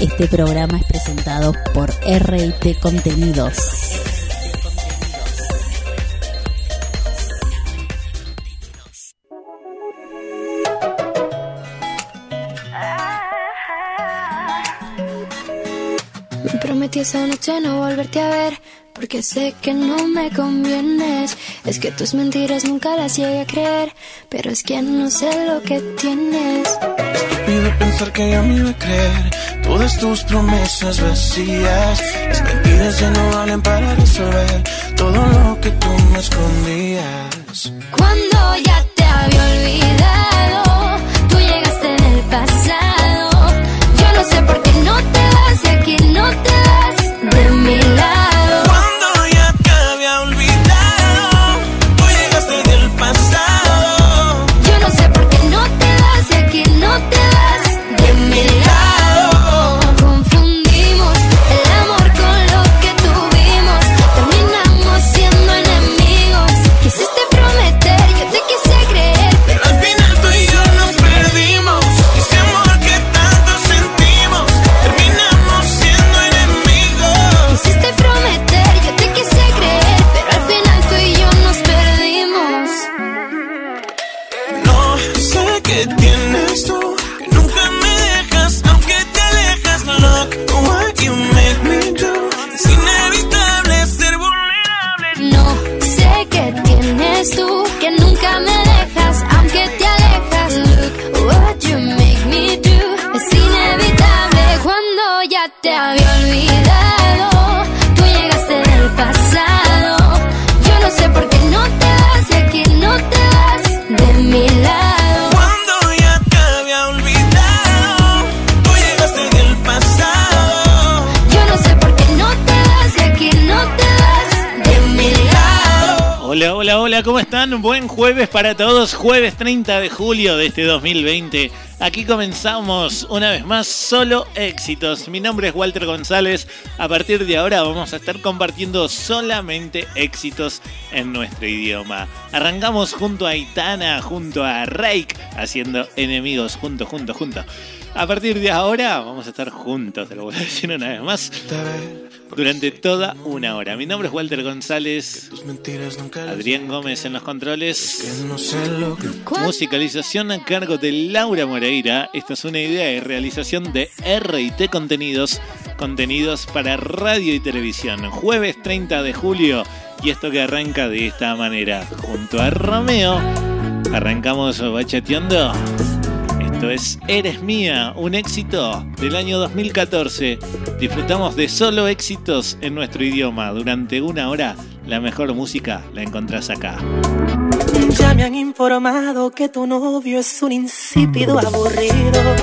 Este programa es presentado por RT Contenidos. Me prometí esa noche no volverte a ver, porque sé que no me convienes. Es que tus mentiras nunca las llegué a creer, pero es que no sé lo que tienes. Estúpido pensar que ya me iba a creer todas tus promesas vacías. Las mentiras ya no valen para resolver todo lo que tú me escondías. Cuando ya te había olvidado, tú llegaste en el pasado. Yo no sé por qué no te vas y aquí no te vas de mi lado. Están? Buen jueves para todos, jueves 30 de julio de este 2020. Aquí comenzamos una vez más solo éxitos. Mi nombre es Walter González. A partir de ahora vamos a estar compartiendo solamente éxitos en nuestro idioma. Arrancamos junto a Itana, junto a Rake, haciendo enemigos junto, junto, junto. A partir de ahora vamos a estar juntos, te lo voy a decir una vez más, durante toda una hora. Mi nombre es Walter González. Adrián Gómez en los controles. Musicalización a cargo de Laura Moreira. Esta es una idea y realización de RT Contenidos. Contenidos para radio y televisión. Jueves 30 de julio. Y esto que arranca de esta manera. Junto a Romeo. Arrancamos bachateando. Esto es Eres Mía, un éxito del año 2014. Disfrutamos de solo éxitos en nuestro idioma. Durante una hora, la mejor música la encontrás acá. Ya me han informado que tu novio es un insípido aburrido.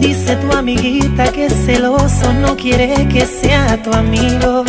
Dice tu amiguita que celoso no quiere que sea tu amigo.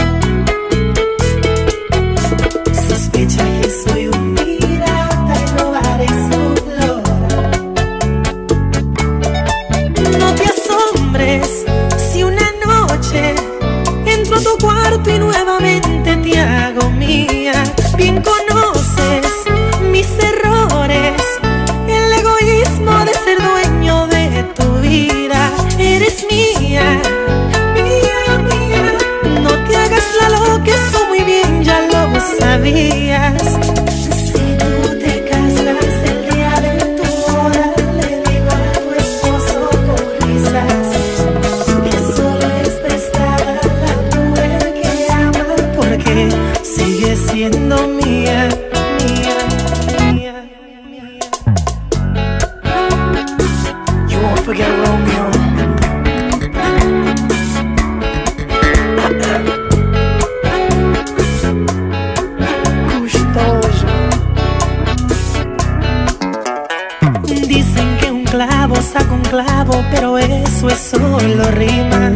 Eso es solo rima.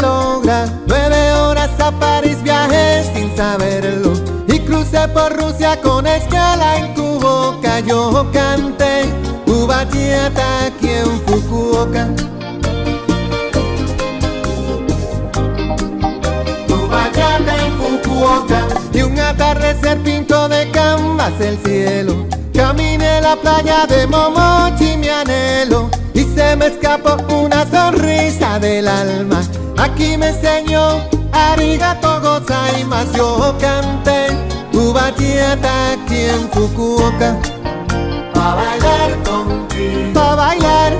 Nueve horas a París viajé sin saberlo y crucé por Rusia con escala en tu boca. Yo canté tu bachata aquí en Fukuoka. Tu bachata en Fukuoka y un atardecer pinto de canvas el cielo. Caminé la playa de Momochi, mi anhelo, me escapó una sonrisa del alma. Aquí me enseñó arigato gozaimasu, yo canté tu bachata aquí en Fukuoka. Pa' bailar contigo, pa' bailar,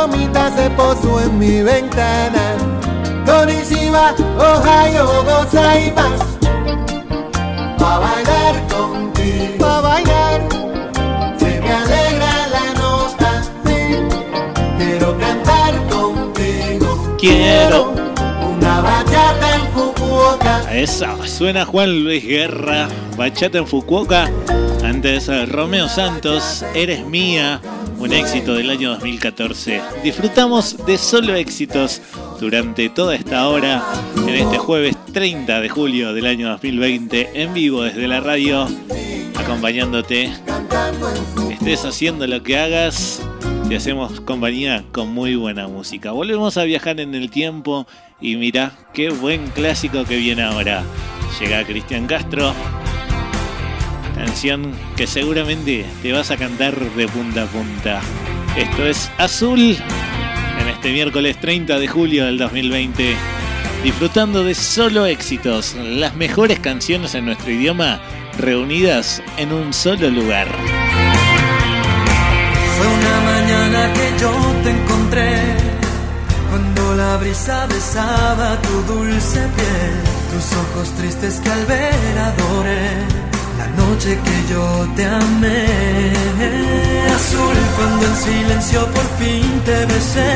palomita se posó en mi ventana. Konnichiwa, Ohio, gozaimasu. Pa' bailar contigo, pa' bailar. Se me alegra la nota, sí. Quiero cantar contigo. Quiero. una bachata en Fukuoka. Esa suena Juan Luis Guerra, Bachata en Fukuoka. Antes Romeo Santos, Eres Mía, un éxito del año 2014. Disfrutamos de solo éxitos durante toda esta hora en este jueves 30 de julio del año 2020 en vivo desde la radio, acompañándote. Estés haciendo lo que hagas, te hacemos compañía con muy buena música. Volvemos a viajar en el tiempo y mira qué buen clásico que viene ahora. Llega Cristian Castro, canción que seguramente te vas a cantar de punta a punta. Esto es Azul en este miércoles 30 de julio del 2020. Disfrutando de solo éxitos, las mejores canciones en nuestro idioma reunidas en un solo lugar. Fue una mañana que yo te encontré cuando la brisa besaba tu dulce piel, tus ojos tristes que al ver adoré, la noche que yo te amé. Azul cuando en silencio por fin te besé,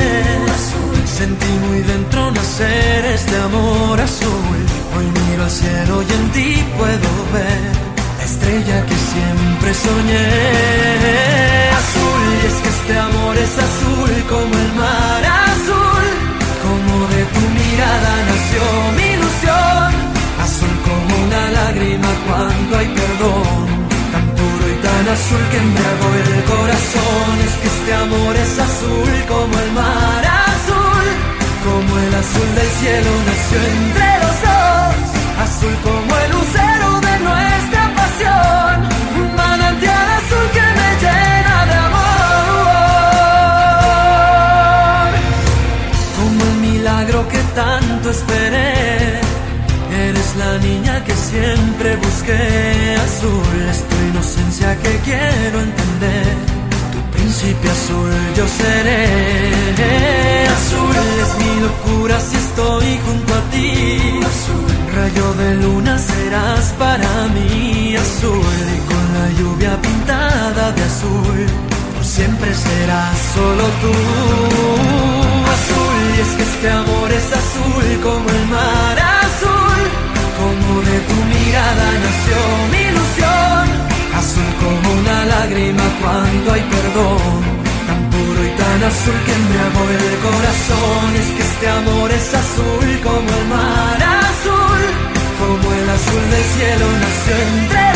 sentí muy dentro nacer este amor azul. Hoy miro al cielo y en ti puedo ver la estrella que siempre soñé. Azul que embriagó el corazón. Es que este amor es azul como el mar azul, como el azul del cielo nació entre los dos. Azul como el lucero de nuestra pasión, un manantial azul que me llena de amor. Como el milagro que tanto esperé, eres la niña siempre busqué. Azul es tu inocencia que quiero entender. Tu príncipe azul yo seré. Azul es mi locura si estoy junto a ti. Azul, rayo de luna serás para mí. Azul y con la lluvia pintada de azul. Por siempre serás solo tú. Azul y es que este amor es azul como el mar. Como de tu mirada nació mi ilusión. Azul como una lágrima cuando hay perdón. Tan puro y tan azul que embriagó el corazón. Es que este amor es azul como el mar azul. Como el azul del cielo nació entre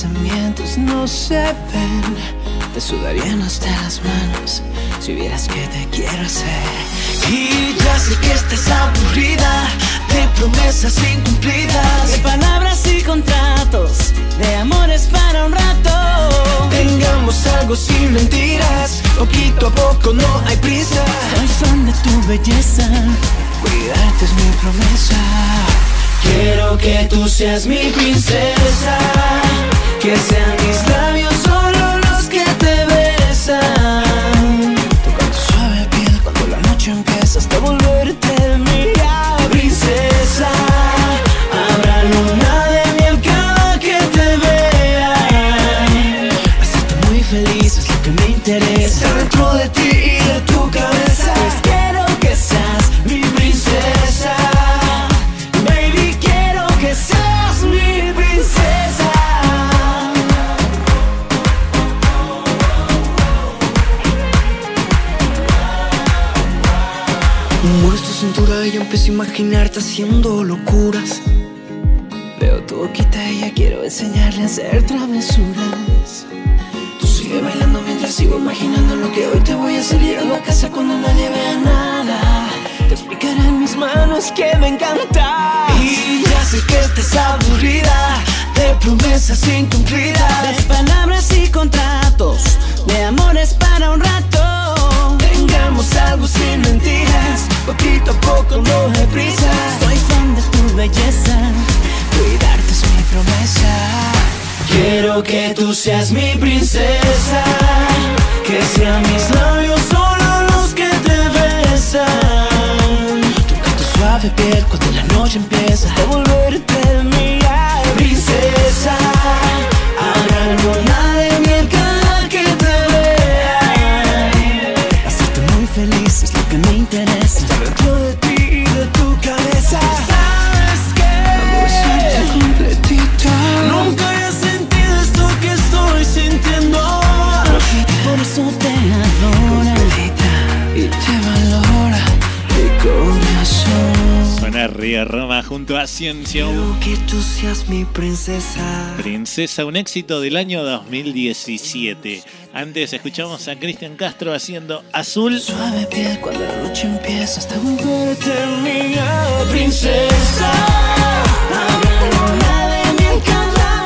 pensamientos no se ven. Te sudarían hasta las manos si vieras que te quiero hacer. Y ya sé que estás aburrida de promesas incumplidas, de palabras y contratos, de amores para un rato. Tengamos algo sin mentiras, poquito a poco no hay prisa. Soy fan de tu belleza, cuidarte es mi promesa. Quiero que tú seas mi princesa, que sean mis labios solo los que te besan. Tocar tu suave piel cuando la noche empieza hasta volverte mía, princesa. Habrá luna de miel cada que te vea. Hacerte muy feliz es lo que me interesa. Estar dentro de ti y de tu cabeza. Pues quiero que seas mi empiezo a imaginarte haciendo locuras. Veo tu boquita y ya quiero enseñarle a hacer travesuras. Tú sigue bailando mientras sigo imaginando lo que hoy te voy a llegando a casa cuando nadie vea nada. Te explicaré en mis manos que me encanta. Y ya sé que estás aburrida de promesas incumplidas, de palabras y contratos, de amores para un rato. Tengamos algo sin mentiras, poquito a poco no hay prisa. Soy fan de tu belleza, cuidarte es mi promesa. Quiero que tú seas mi princesa, que sean mis labios solo los que te besan. Tu suave piel cuando la noche empieza a volverte mía, princesa. Habrá luna interesa. Estar dentro de ti y de tu cabeza. ¿Sabes qué? Amor, completita. Nunca había sentido esto que estoy sintiendo. Por eso te adora y te valora mi corazón. Suena Río Roma junto a Ciencio. Quiero que tú seas mi princesa. Princesa, un éxito del año 2017. Antes escuchamos a Cristian Castro haciendo Azul. Suave piel cuando la noche empieza hasta volverte mía, princesa.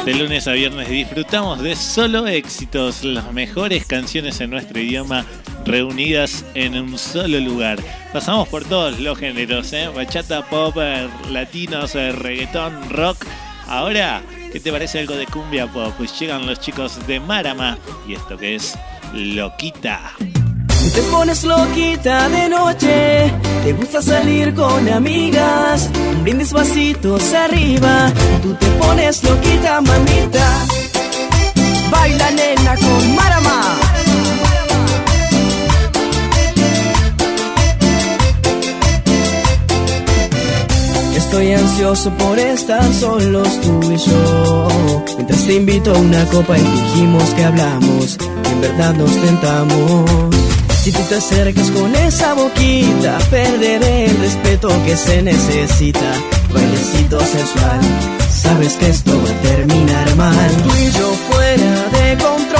De lunes a viernes disfrutamos de solo éxitos, las mejores canciones en nuestro idioma reunidas en un solo lugar. Pasamos por todos los géneros, ¿eh? bachata, pop, eh, latinos, eh, reggaetón, rock. Ahora, ¿qué te parece algo de cumbia pop? Pues llegan los chicos de Marama y esto que es Loquita. Te pones loquita de noche, te gusta salir con amigas, un brindis vasitos arriba, tú te pones loquita mamita. Baila nena con Marama. Estoy ansioso por estar solos tú y yo. Mientras te invito a una copa y fingimos que hablamos, y en verdad nos tentamos. Si tú te acercas con esa boquita, perderé el respeto que se necesita. Bailecito sensual, sabes que esto va a terminar mal. Tú y yo fuera de control,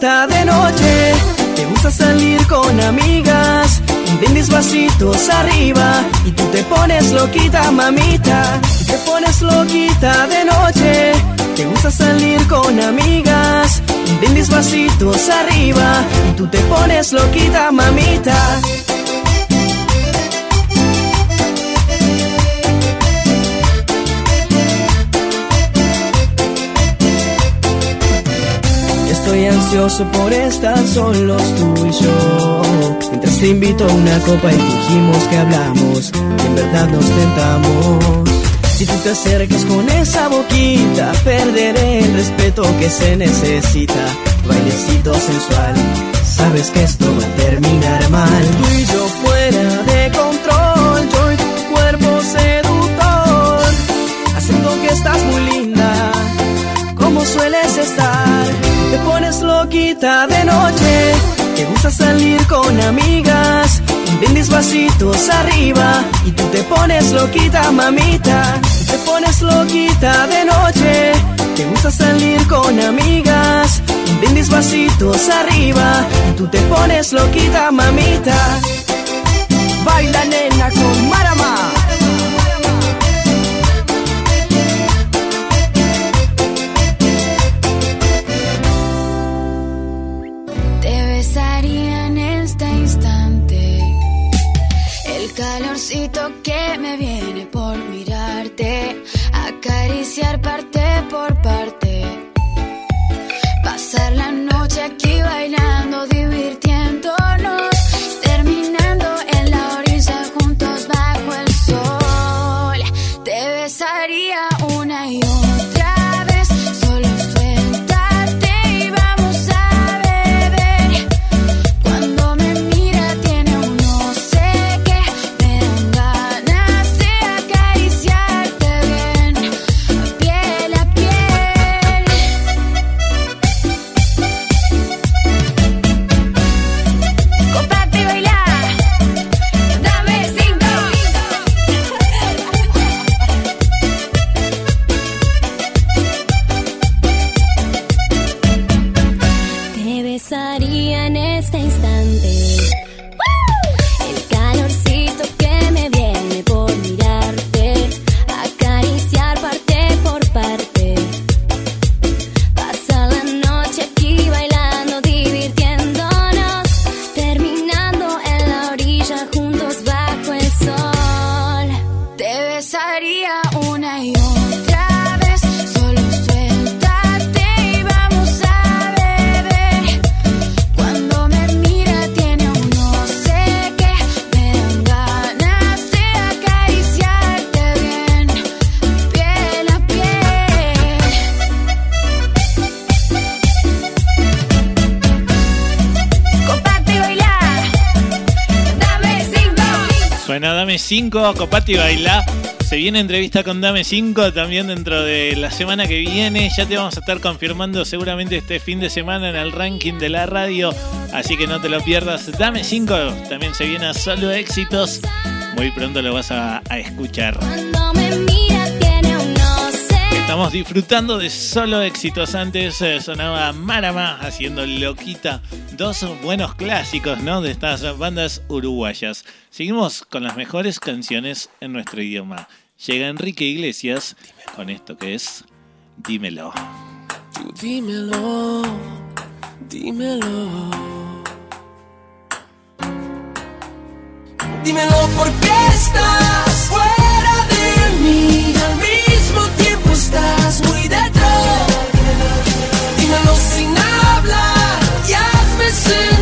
de noche, te gusta salir con amigas, un vasitos arriba y tú te pones loquita mamita. Te pones loquita de noche, te gusta salir con amigas, un vasitos arriba y tú te pones loquita mamita. Estoy ansioso por estar solos tú y yo. Mientras te invito a una copa y fingimos que hablamos, y en verdad nos tentamos. Si tú te acercas con esa boquita, perderé el respeto que se necesita. Bailecito sensual, sabes que esto va a terminar mal. Tú y yo fuera de de noche, te gusta salir con amigas, un brindis vasitos arriba y tú te pones loquita mamita. Te pones loquita de noche, te gusta salir con amigas, un brindis vasitos arriba y tú te pones loquita mamita. Baila nena 5, copate y baila. Se viene entrevista con Dame 5 también dentro de la semana que viene. Ya te vamos a estar confirmando seguramente este fin de semana en el ranking de la radio. Así que no te lo pierdas. Dame 5 también se viene a solo éxitos. Muy pronto lo vas a escuchar. Estamos disfrutando de solo éxitos. Antes eh, sonaba Marama haciendo loquita. Dos buenos clásicos, ¿no? De estas bandas uruguayas. Seguimos con las mejores canciones en nuestro idioma. Llega Enrique Iglesias con esto que es Dímelo. Tú dímelo, dímelo. Dímelo porque estás fuera de mí estás muy detrás. Dímelo sin hablar y hazme sentir.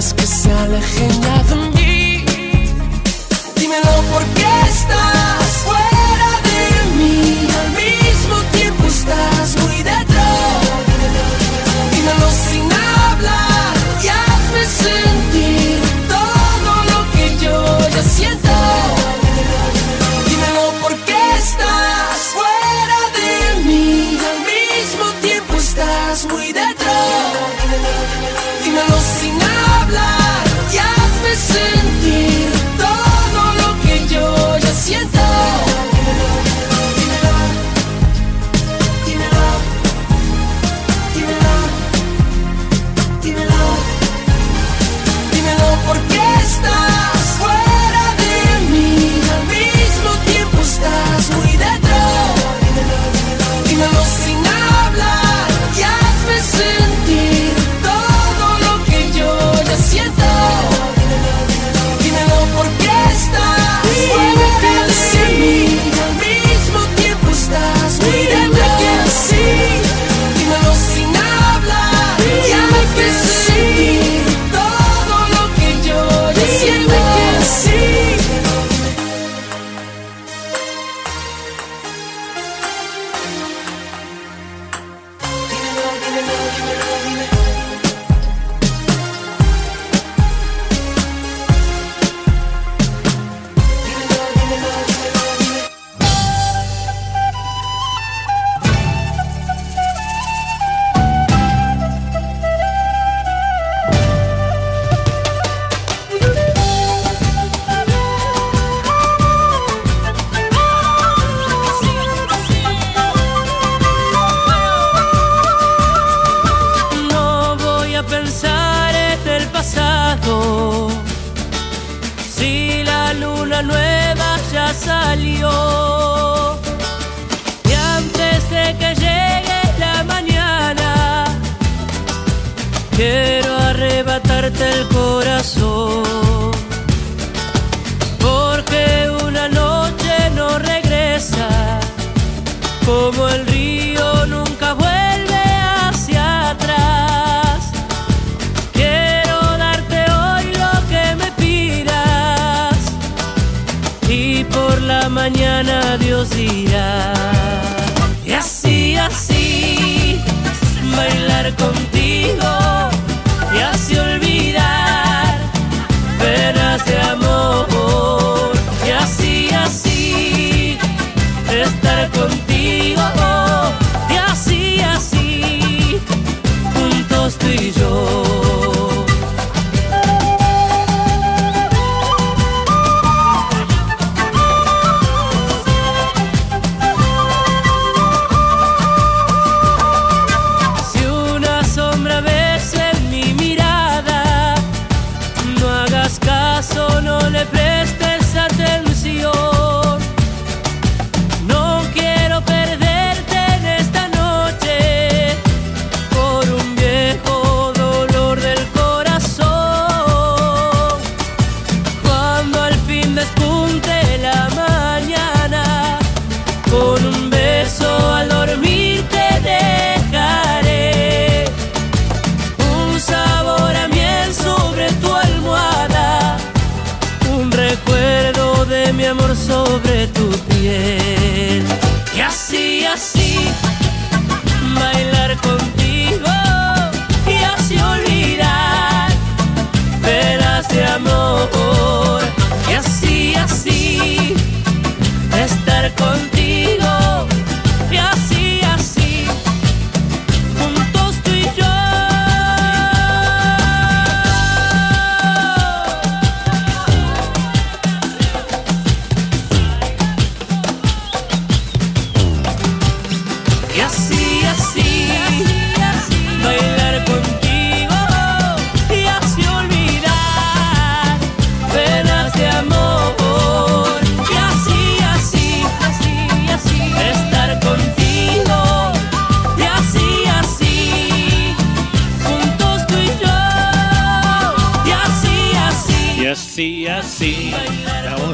personas que se alejen de mí. Dímelo porque estás.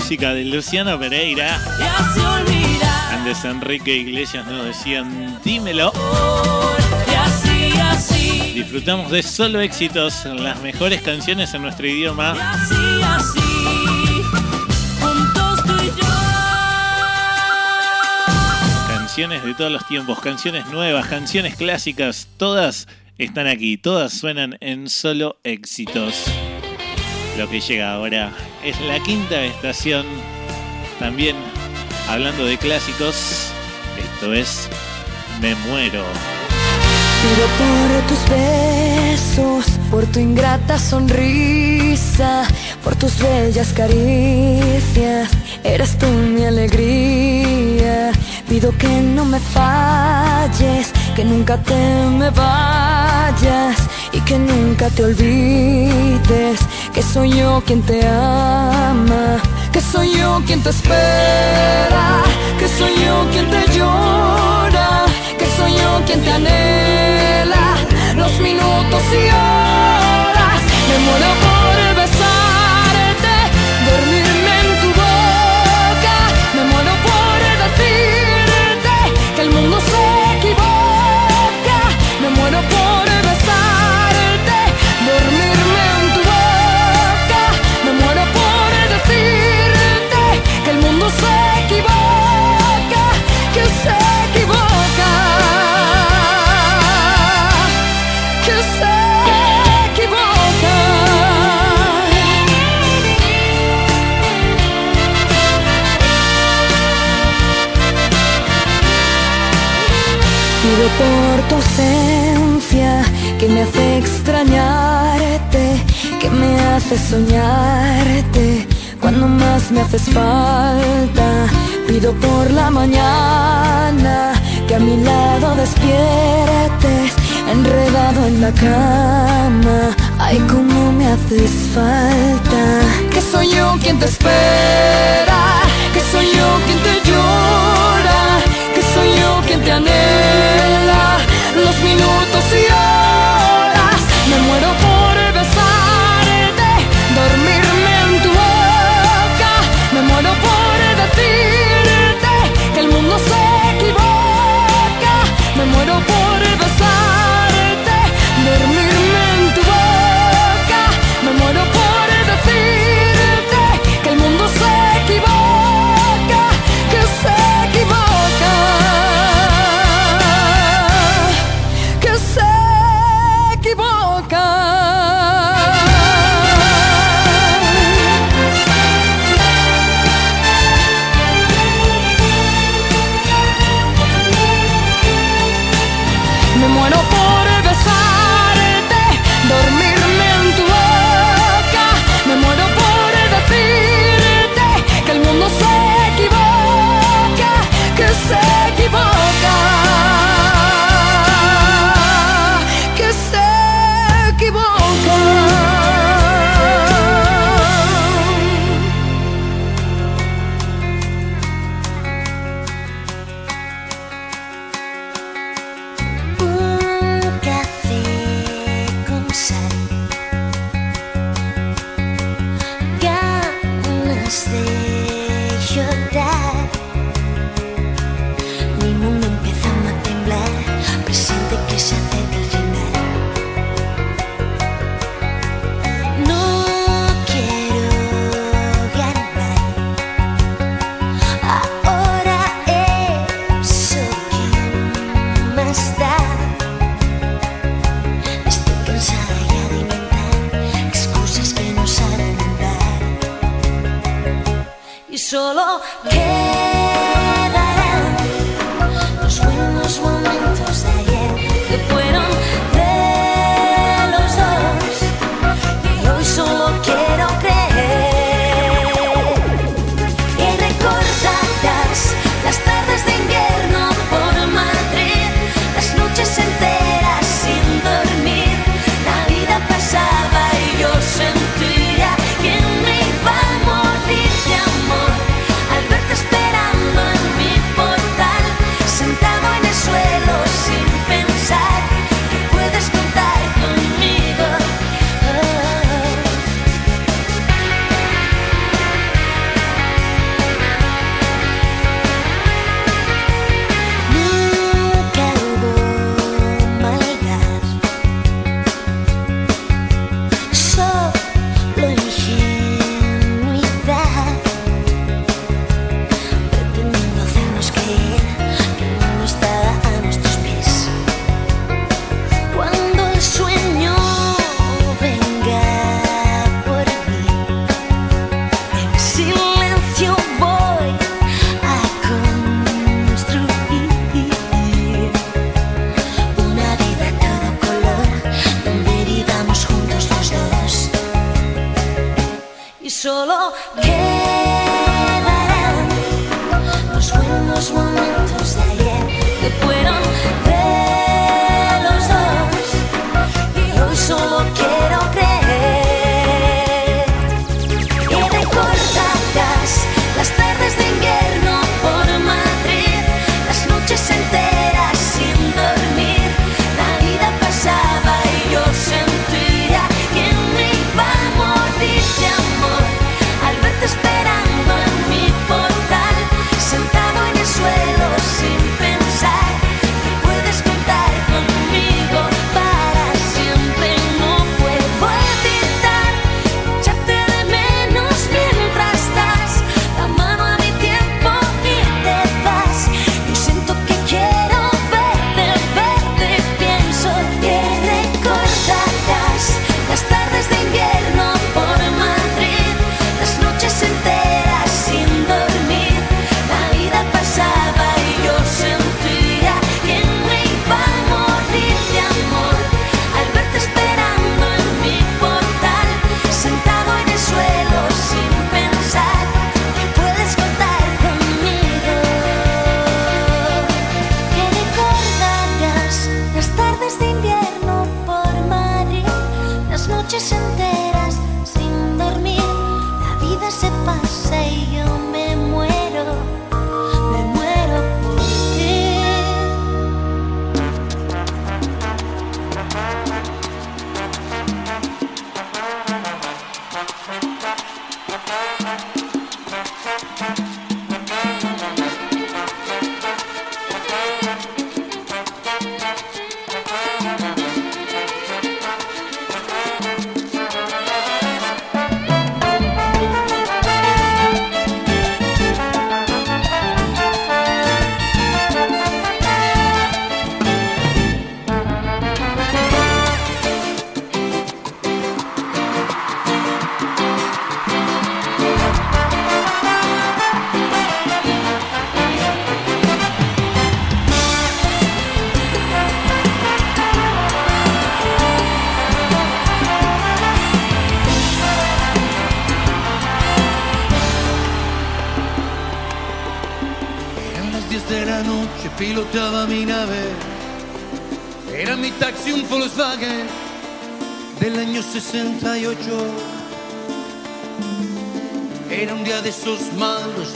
Música de Luciano Pereira. Antes Enrique Iglesias nos decían, dímelo. Disfrutamos de solo éxitos, las mejores canciones en nuestro idioma. Canciones de todos los tiempos, canciones nuevas, canciones clásicas, todas están aquí, todas suenan en solo éxitos. Lo que llega ahora es la quinta estación, también hablando de clásicos, esto es Me muero. Pido por tus besos, por tu ingrata sonrisa, por tus bellas caricias, eres tú mi alegría. Pido que no me falles, que nunca te me vayas y que nunca te olvides que soy yo quien te ama, que soy yo quien te espera, que soy yo quien te llora, que soy yo quien te anhela los minutos y horas. Me hace extrañarte, que me hace soñarte cuando más me haces falta. Pido por la mañana que a mi lado despiertes, enredado en la cama. Ay, cómo me haces falta. Que soy yo quien te espera, que soy yo quien te llora, que soy yo quien te anhela los minutos y horas. Me muero por okay 내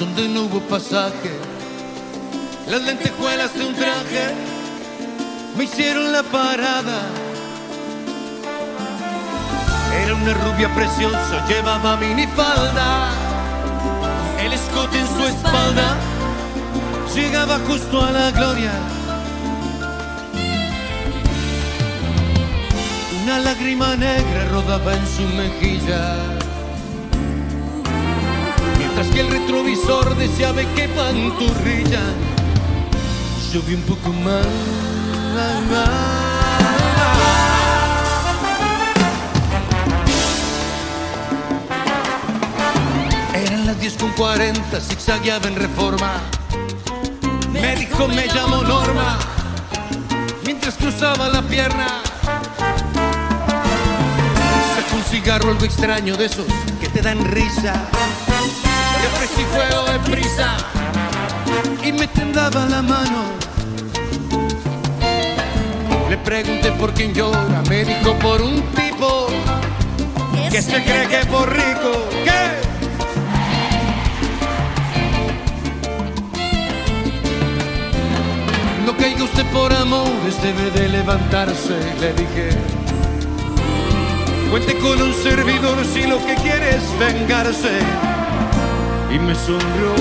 donde no hubo pasaje. Las lentejuelas de un traje me hicieron la parada. Era una rubia preciosa, llevaba minifalda, el escote en su espalda llegaba justo a la gloria. Una lágrima negra rodaba en su mejilla, mientras que el retrovisor deseaba que panturrilla. Yo vi un poco más. Eran las 10 con 40, zigzagueaba en reforma. Me dijo, me llamo Norma, mientras cruzaba la pierna. Sacó un cigarro algo extraño de esos que te dan risa. Y ofrecí fuego de prisa y me tendaba la mano. Le pregunté por quién llora, me dijo por un tipo que se cree que es por rico. ¿Qué? No caiga usted por amores, debe de levantarse, le dije. Cuente con un servidor si lo que quiere es vengarse. Y me sonrió.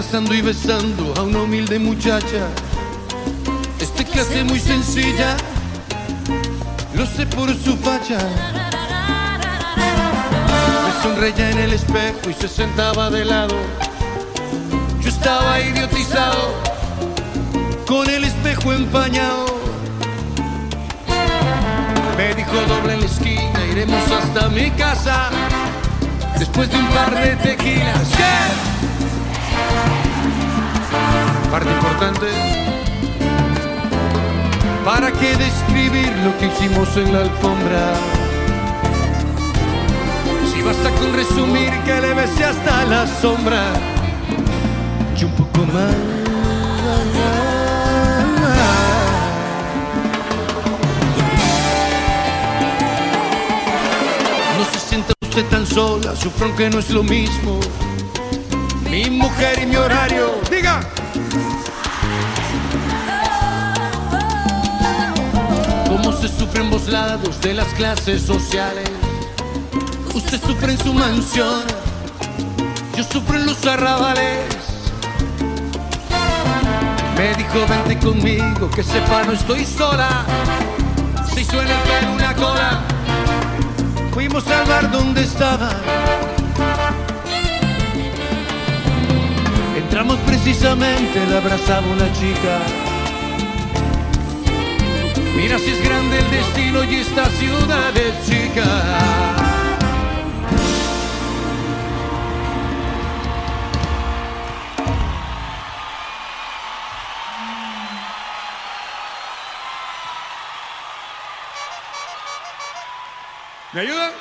Abrazando y besando a una humilde muchacha. Este clase muy sencilla, lo sé por su facha. Me sonreía en el espejo y se sentaba de lado. Yo estaba idiotizado, con el espejo empañado. Me dijo doble en la esquina, iremos hasta mi casa. Después de un par de tequilas. ¿Qué? Parte importante. ¿Para qué describir lo que hicimos en la alfombra? Si basta con resumir que le hasta la sombra y un poco más. No se sienta usted tan sola, sufro aunque no es lo mismo. Mi mujer y mi horario, diga. En de las clases sociales. Usted sufre en su mansión, yo sufro en los arrabales. Me dijo, vente conmigo, que sepa, no estoy sola. Si suena el pelo una cola, fuimos al bar donde estaba. Entramos precisamente, la abrazaba una chica. Mira si es grande el destino y esta ciudad es chica. ¿Me?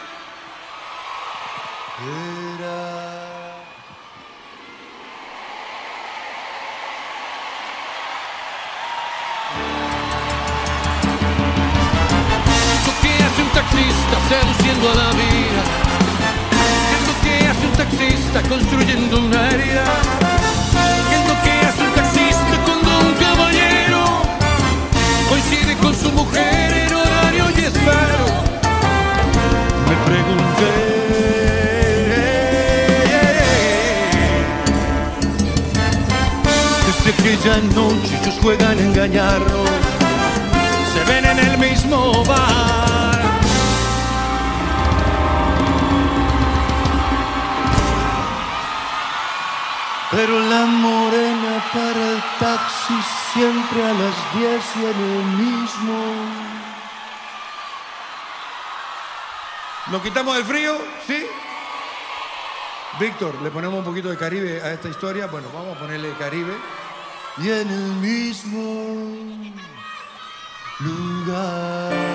Taxista construyendo una herida? ¿Qué es lo que hace un taxista cuando un caballero coincide con su mujer en horario y espero? Me pregunté. Desde aquella noche ellos juegan a engañarnos se ven en el mismo bar. Pero la morena para el taxi siempre a las 10 y en el mismo. ¿Nos quitamos el frío? ¿Sí? Víctor, le ponemos un poquito de Caribe a esta historia. Bueno, vamos a ponerle Caribe. Y en el mismo lugar.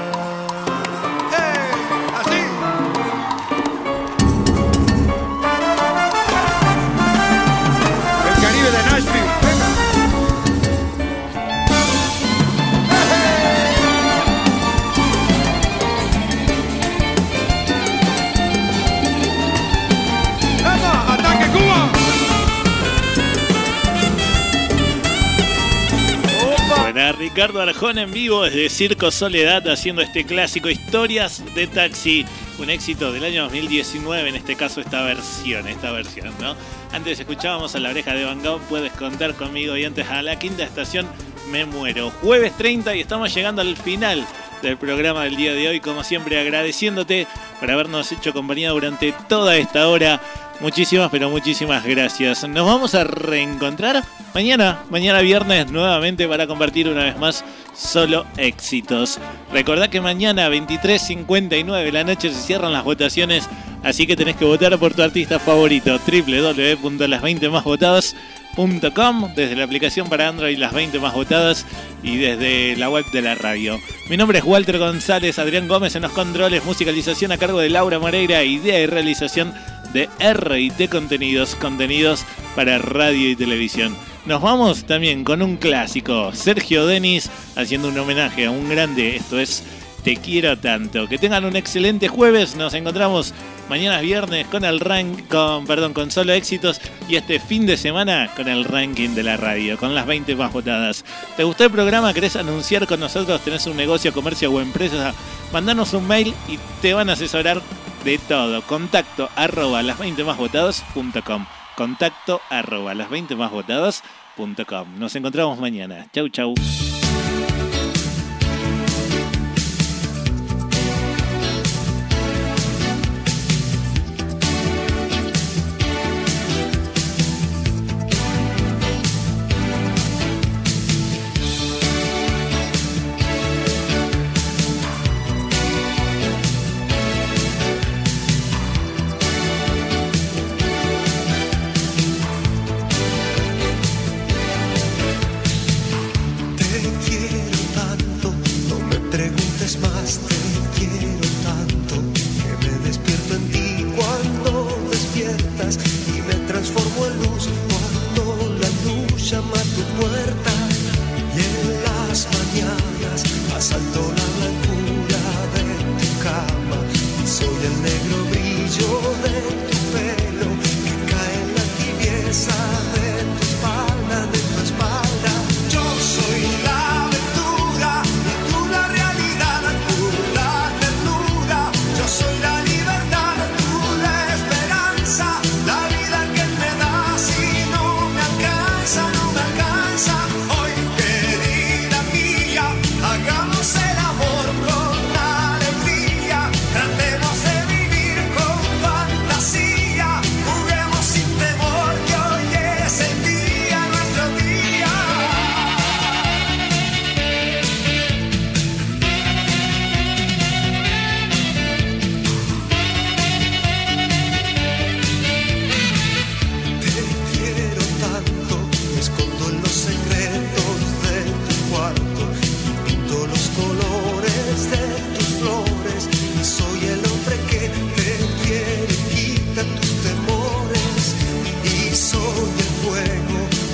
Ricardo Arjona en vivo desde Circo Soledad haciendo este clásico Historias de Taxi, un éxito del año 2019, en este caso esta versión, esta versión, ¿no? Antes escuchábamos a la oreja de Van Gogh, puedes contar conmigo y antes a la quinta estación me muero. Jueves 30 y estamos llegando al final del programa del día de hoy, como siempre agradeciéndote por habernos hecho compañía durante toda esta hora. Muchísimas, pero muchísimas gracias. Nos vamos a reencontrar mañana, mañana viernes, nuevamente para compartir una vez más solo éxitos. Recordá que mañana 23.59 de la noche se cierran las votaciones, así que tenés que votar por tu artista favorito. www.las20másvotadas.com desde la aplicación para Android las 20 más votadas y desde la web de la radio. Mi nombre es Walter González, Adrián Gómez en los controles, musicalización a cargo de Laura Moreira, idea y realización de RT Contenidos, contenidos para radio y televisión. Nos vamos también con un clásico, Sergio Denis haciendo un homenaje a un grande, esto es Te quiero tanto. Que tengan un excelente jueves, nos encontramos mañana viernes con el rank, con, perdón, con solo éxitos y este fin de semana con el ranking de la radio, con las 20 más votadas. ¿Te gustó el programa? ¿Querés anunciar con nosotros? ¿Tenés un negocio, comercio o empresa? Mandanos un mail y te van a asesorar de todo. Contacto arroba las 20 más votados.com. Contacto arroba las 20 más votados.com. Nos encontramos mañana. Chau, chau.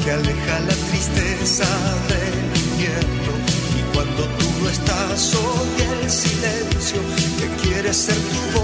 Que aleja la tristeza del invierno. Y cuando tú no estás soy el silencio que quiere ser tu voz